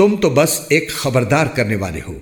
तुम तो बस एक खबरदार करने वाले हो।